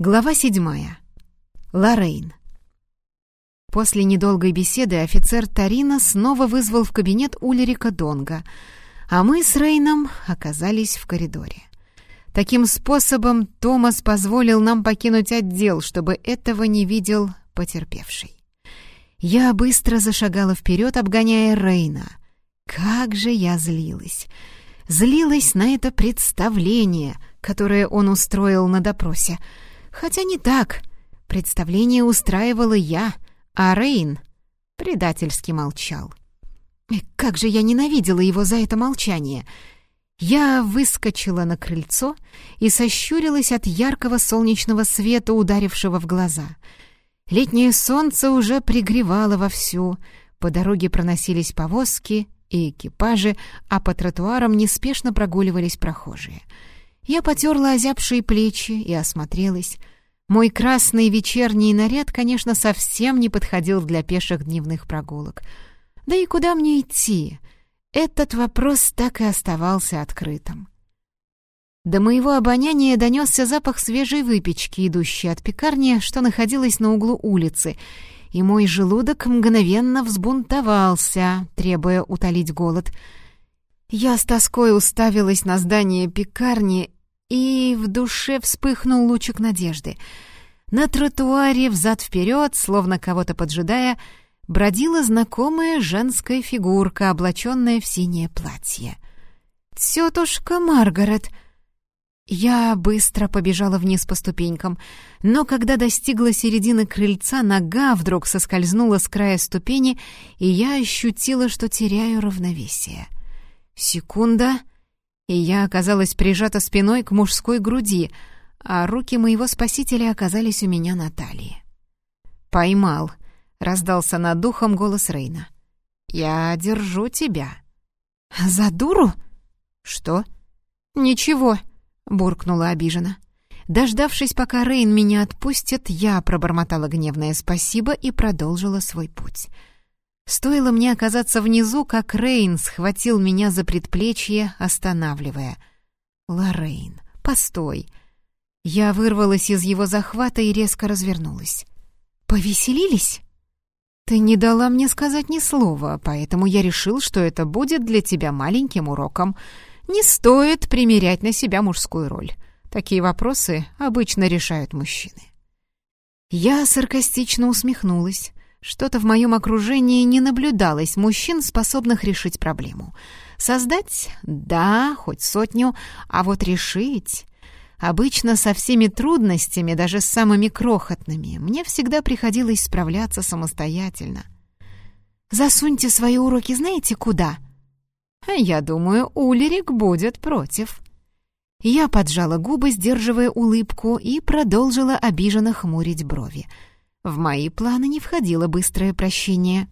Глава седьмая. Лоррейн. После недолгой беседы офицер Тарина снова вызвал в кабинет Ульрика Донга, а мы с Рейном оказались в коридоре. Таким способом Томас позволил нам покинуть отдел, чтобы этого не видел потерпевший. Я быстро зашагала вперед, обгоняя Рейна. Как же я злилась! Злилась на это представление, которое он устроил на допросе — Хотя не так. Представление устраивала я, а Рейн предательски молчал. И как же я ненавидела его за это молчание! Я выскочила на крыльцо и сощурилась от яркого солнечного света, ударившего в глаза. Летнее солнце уже пригревало вовсю, по дороге проносились повозки и экипажи, а по тротуарам неспешно прогуливались прохожие — я потерла озябшие плечи и осмотрелась. Мой красный вечерний наряд, конечно, совсем не подходил для пеших дневных прогулок. Да и куда мне идти? Этот вопрос так и оставался открытым. До моего обоняния донесся запах свежей выпечки, идущей от пекарни, что находилась на углу улицы, и мой желудок мгновенно взбунтовался, требуя утолить голод. Я с тоской уставилась на здание пекарни и в душе вспыхнул лучик надежды. На тротуаре взад-вперед, словно кого-то поджидая, бродила знакомая женская фигурка, облаченная в синее платье. «Тетушка Маргарет!» Я быстро побежала вниз по ступенькам, но когда достигла середины крыльца, нога вдруг соскользнула с края ступени, и я ощутила, что теряю равновесие. Секунда, и я оказалась прижата спиной к мужской груди, а руки моего спасителя оказались у меня на талии. «Поймал», — раздался над духом голос Рейна. «Я держу тебя». «За дуру?» «Что?» «Ничего», — буркнула обиженно. Дождавшись, пока Рейн меня отпустит, я пробормотала гневное спасибо и продолжила свой путь. Стоило мне оказаться внизу, как Рейн схватил меня за предплечье, останавливая. «Лоррейн, постой!» Я вырвалась из его захвата и резко развернулась. «Повеселились?» «Ты не дала мне сказать ни слова, поэтому я решил, что это будет для тебя маленьким уроком. Не стоит примерять на себя мужскую роль. Такие вопросы обычно решают мужчины». Я саркастично усмехнулась. Что-то в моем окружении не наблюдалось мужчин, способных решить проблему. Создать — да, хоть сотню, а вот решить... Обычно со всеми трудностями, даже с самыми крохотными, мне всегда приходилось справляться самостоятельно. «Засуньте свои уроки знаете куда?» «Я думаю, Улерик будет против». Я поджала губы, сдерживая улыбку, и продолжила обиженно хмурить брови — в мои планы не входило быстрое прощение.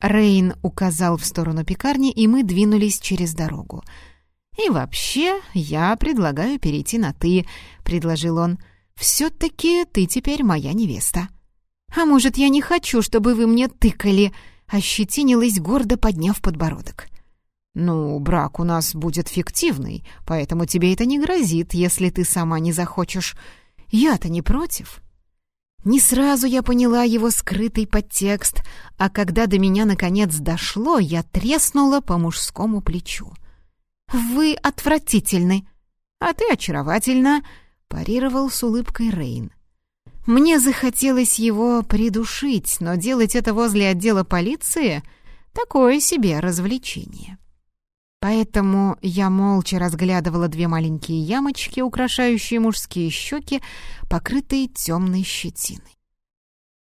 Рейн указал в сторону пекарни, и мы двинулись через дорогу. «И вообще, я предлагаю перейти на «ты», — предложил он. «Все-таки ты теперь моя невеста». «А может, я не хочу, чтобы вы мне тыкали?» — ощетинилась, гордо подняв подбородок. «Ну, брак у нас будет фиктивный, поэтому тебе это не грозит, если ты сама не захочешь. Я-то не против». Не сразу я поняла его скрытый подтекст, а когда до меня наконец дошло, я треснула по мужскому плечу. «Вы отвратительны!» «А ты очаровательна!» — парировал с улыбкой Рейн. Мне захотелось его придушить, но делать это возле отдела полиции — такое себе развлечение. Поэтому я молча разглядывала две маленькие ямочки, украшающие мужские щеки, покрытые темной щетиной.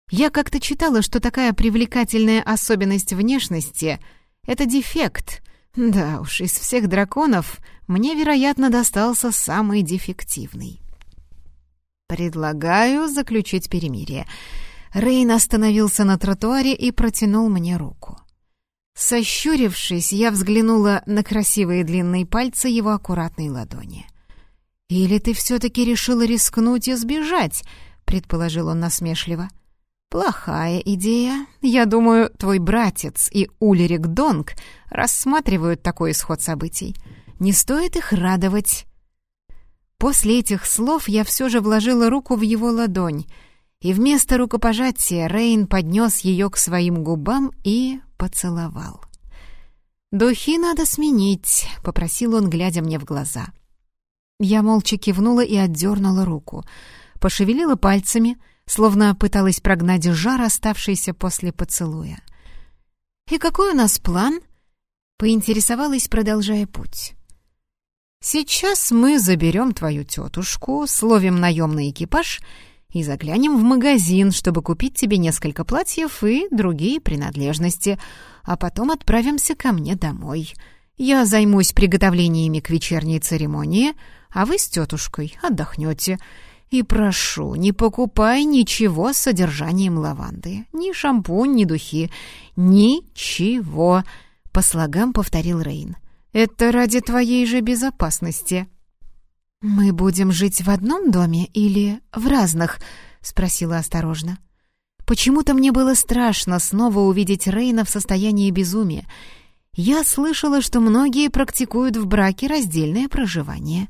Я как-то читала, что такая привлекательная особенность внешности — это дефект. Да уж, из всех драконов мне, вероятно, достался самый дефективный. «Предлагаю заключить перемирие». Рейн остановился на тротуаре и протянул мне руку. Сощурившись, я взглянула на красивые длинные пальцы его аккуратной ладони. «Или ты все-таки решила рискнуть и сбежать?» — предположил он насмешливо. «Плохая идея. Я думаю, твой братец и Улерик Донг рассматривают такой исход событий. Не стоит их радовать». После этих слов я все же вложила руку в его ладонь, и вместо рукопожатия Рейн поднес ее к своим губам и поцеловал. «Духи надо сменить», — попросил он, глядя мне в глаза. Я молча кивнула и отдернула руку, пошевелила пальцами, словно пыталась прогнать жар, оставшийся после поцелуя. «И какой у нас план?» — поинтересовалась, продолжая путь. «Сейчас мы заберем твою тетушку, словим наемный экипаж и заглянем в магазин, чтобы купить тебе несколько платьев и другие принадлежности, а потом отправимся ко мне домой. Я займусь приготовлениями к вечерней церемонии, а вы с тетушкой отдохнете. И прошу, не покупай ничего с содержанием лаванды. Ни шампунь, ни духи. Ничего!» — по слогам повторил Рейн. «Это ради твоей же безопасности». «Мы будем жить в одном доме или в разных?» — спросила осторожно. Почему-то мне было страшно снова увидеть Рейна в состоянии безумия. Я слышала, что многие практикуют в браке раздельное проживание.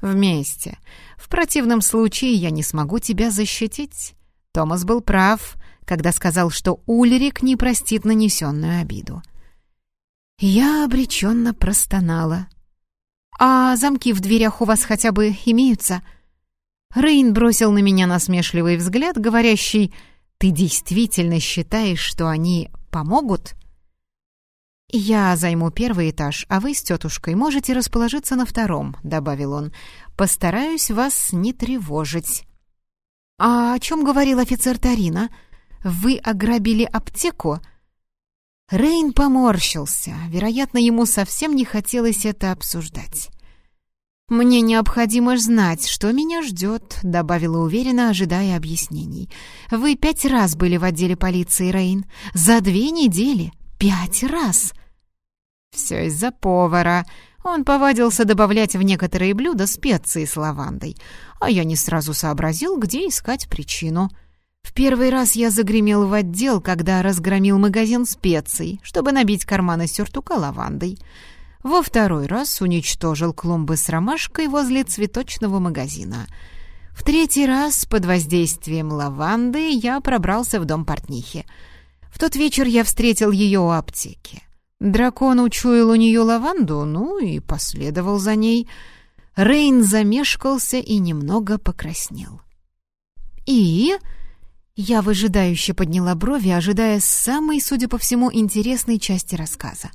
«Вместе. В противном случае я не смогу тебя защитить». Томас был прав, когда сказал, что Ульрик не простит нанесенную обиду. Я обреченно простонала. «А замки в дверях у вас хотя бы имеются?» Рейн бросил на меня насмешливый взгляд, говорящий, «Ты действительно считаешь, что они помогут?» «Я займу первый этаж, а вы с тетушкой можете расположиться на втором», — добавил он. «Постараюсь вас не тревожить». «А о чем говорил офицер Тарина? Вы ограбили аптеку?» Рейн поморщился. Вероятно, ему совсем не хотелось это обсуждать. «Мне необходимо знать, что меня ждет», — добавила уверенно, ожидая объяснений. «Вы пять раз были в отделе полиции, Рейн. За две недели. Пять раз!» «Все из-за повара. Он повадился добавлять в некоторые блюда специи с лавандой, а я не сразу сообразил, где искать причину». В первый раз я загремел в отдел, когда разгромил магазин специй, чтобы набить карманы сюртука лавандой. Во второй раз уничтожил клумбы с ромашкой возле цветочного магазина. В третий раз под воздействием лаванды я пробрался в дом портнихи. В тот вечер я встретил ее у аптеки. Дракон учуял у нее лаванду, ну и последовал за ней. Рейн замешкался и немного покраснел. «И...» Я выжидающе подняла брови, ожидая самой, судя по всему, интересной части рассказа.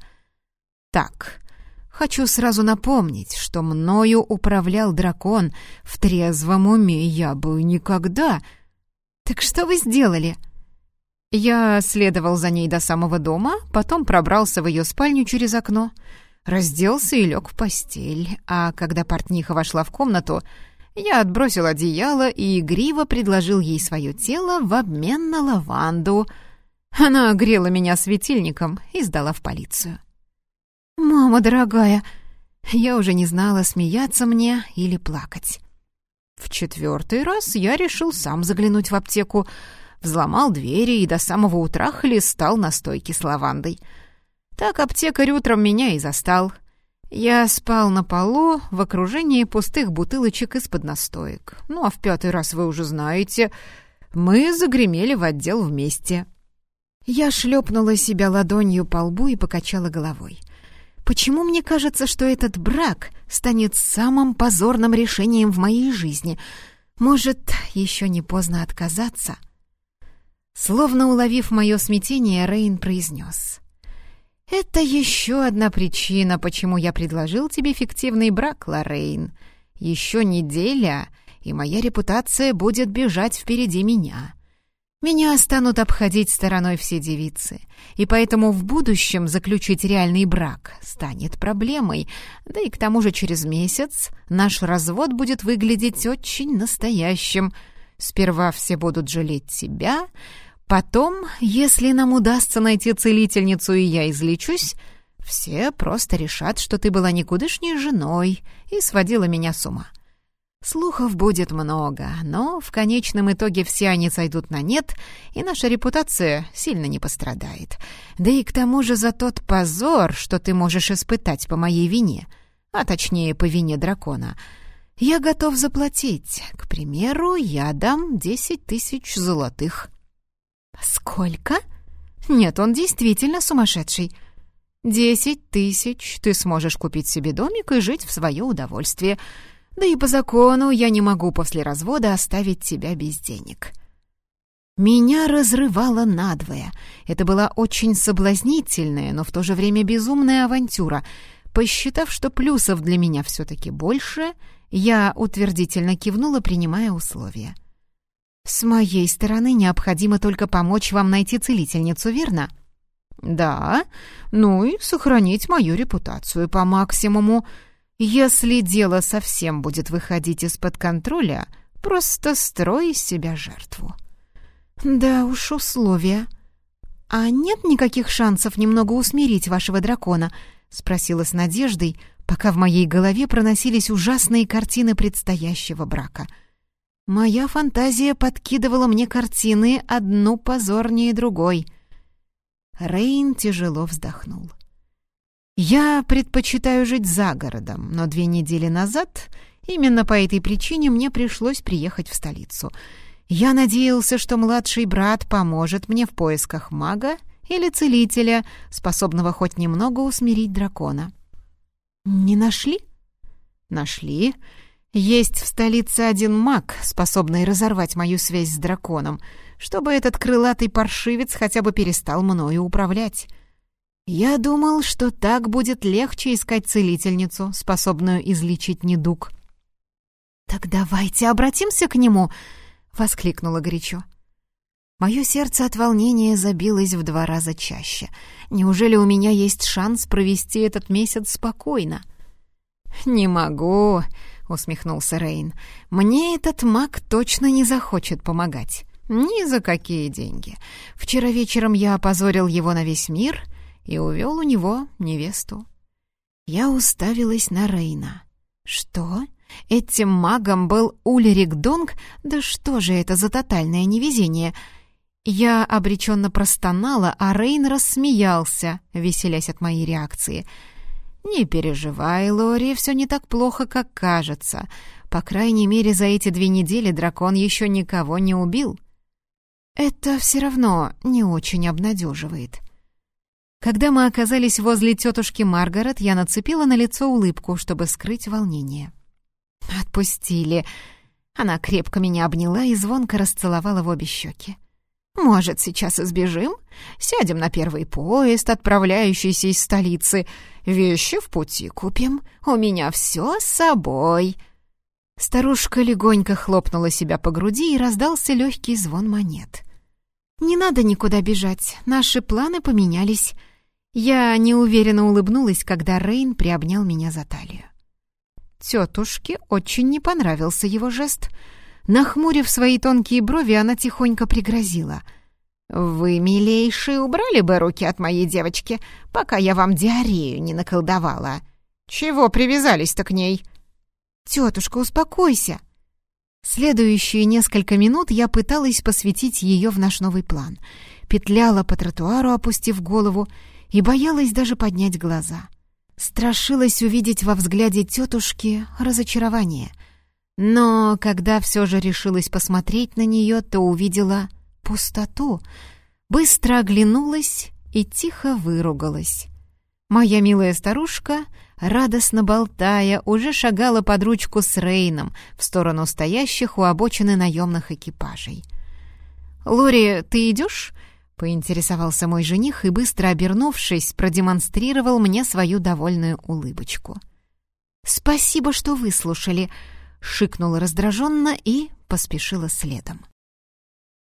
«Так, хочу сразу напомнить, что мною управлял дракон. В трезвом уме я бы никогда...» «Так что вы сделали?» Я следовал за ней до самого дома, потом пробрался в ее спальню через окно, разделся и лег в постель, а когда портниха вошла в комнату, я отбросил одеяло и игриво предложил ей свое тело в обмен на лаванду. Она огрела меня светильником и сдала в полицию. «Мама дорогая!» Я уже не знала, смеяться мне или плакать. В четвертый раз я решил сам заглянуть в аптеку, взломал двери и до самого утра хлестал настойки с лавандой. Так аптекарь утром меня и застал. Я спал на полу в окружении пустых бутылочек из-под настоек. Ну, а в пятый раз вы уже знаете, мы загремели в отдел вместе. Я шлепнула себя ладонью по лбу и покачала головой. Почему мне кажется, что этот брак станет самым позорным решением в моей жизни? Может, еще не поздно отказаться? Словно уловив мое смятение, Рейн произнес. «Это еще одна причина, почему я предложил тебе фиктивный брак, Лоррейн. Еще неделя, и моя репутация будет бежать впереди меня. Меня станут обходить стороной все девицы, и поэтому в будущем заключить реальный брак станет проблемой, да и к тому же через месяц наш развод будет выглядеть очень настоящим. Сперва все будут жалеть тебя, Потом, если нам удастся найти целительницу, и я излечусь, все просто решат, что ты была никудышней женой и сводила меня с ума. Слухов будет много, но в конечном итоге все они сойдут на нет, и наша репутация сильно не пострадает. Да и к тому же за тот позор, что ты можешь испытать по моей вине, а точнее по вине дракона, Я готов заплатить. К примеру, я дам десять тысяч золотых». «Сколько?» «Нет, он действительно сумасшедший. Десять тысяч ты сможешь купить себе домик и жить в свое удовольствие. Да и по закону я не могу после развода оставить тебя без денег». Меня разрывало надвое. Это была очень соблазнительная, но в то же время безумная авантюра. Посчитав, что плюсов для меня все-таки больше, я утвердительно кивнула, принимая условия. «С моей стороны необходимо только помочь вам найти целительницу, верно?» «Да, ну и сохранить мою репутацию по максимуму. Если дело совсем будет выходить из-под контроля, просто строй из себя жертву». «Да уж условия. А нет никаких шансов немного усмирить вашего дракона?» — спросила с надеждой, пока в моей голове проносились ужасные картины предстоящего брака. Моя фантазия подкидывала мне картины одну позорнее другой. Рейн тяжело вздохнул. «Я предпочитаю жить за городом, но две недели назад именно по этой причине мне пришлось приехать в столицу — я надеялся, что младший брат поможет мне в поисках мага или целителя, способного хоть немного усмирить дракона. Не нашли? Нашли. Есть в столице один маг, способный разорвать мою связь с драконом, чтобы этот крылатый паршивец хотя бы перестал мною управлять. Я думал, что так будет легче искать целительницу, способную излечить недуг. «Так давайте обратимся к нему», — воскликнула горячо. Мое сердце от волнения забилось в два раза чаще. Неужели у меня есть шанс провести этот месяц спокойно? «Не могу», — усмехнулся Рейн. «Мне этот маг точно не захочет помогать. Ни за какие деньги. Вчера вечером я опозорил его на весь мир и увел у него невесту». Я уставилась на Рейна. «Что? Этим магом был Ульрик Донг? Да что же это за тотальное невезение? Я обреченно простонала, а Рейн рассмеялся, веселясь от моей реакции. «Не переживай, Лори, все не так плохо, как кажется. По крайней мере, за эти две недели дракон еще никого не убил». Это все равно не очень обнадеживает. Когда мы оказались возле тетушки Маргарет, я нацепила на лицо улыбку, чтобы скрыть волнение. «Отпустили». Она крепко меня обняла и звонко расцеловала в обе щеки. «Может, сейчас избежим? Сядем на первый поезд, отправляющийся из столицы. Вещи в пути купим. У меня все с собой». Старушка легонько хлопнула себя по груди и раздался легкий звон монет. «Не надо никуда бежать, наши планы поменялись». Я неуверенно улыбнулась, когда Рейн приобнял меня за талию. Тетушке очень не понравился его жест. Нахмурив свои тонкие брови, она тихонько пригрозила. «Вы, милейшие, убрали бы руки от моей девочки, пока я вам диарею не наколдовала. Чего привязались-то к ней?» «Тетушка, успокойся!» Следующие несколько минут я пыталась посвятить ее в наш новый план. Петляла по тротуару, опустив голову, и боялась даже поднять глаза. Страшилась увидеть во взгляде тетушки разочарование. Но когда все же решилась посмотреть на нее, то увидела пустоту, быстро оглянулась и тихо выругалась. Моя милая старушка, радостно болтая, уже шагала под ручку с Рейном в сторону стоящих у обочины наемных экипажей. «Лори, ты идешь?» — поинтересовался мой жених и, быстро обернувшись, продемонстрировал мне свою довольную улыбочку. «Спасибо, что выслушали», — шикнула раздраженно и поспешила следом.